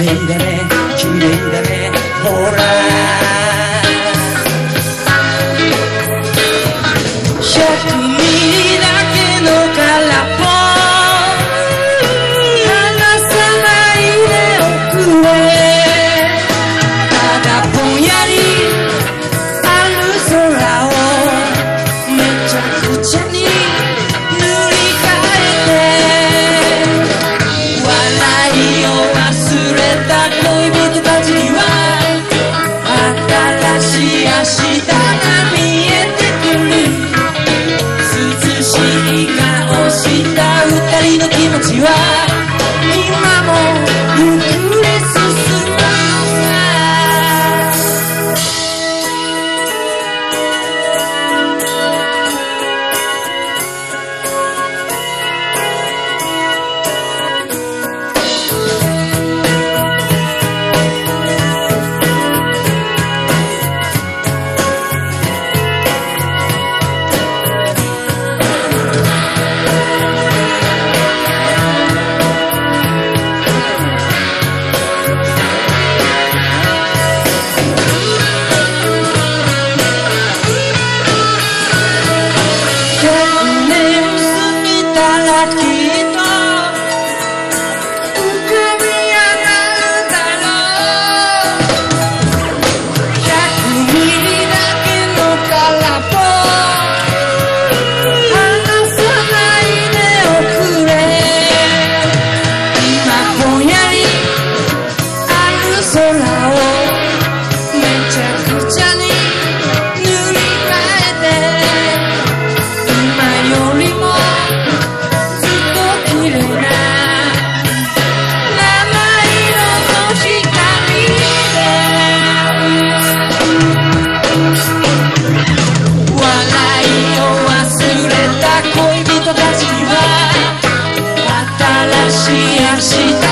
麗だね綺麗だねほら100二人の気持ちは今もゆっくり進む Jamais on se mit à la hoje.